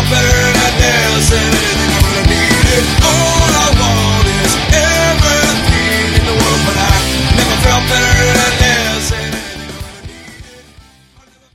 helper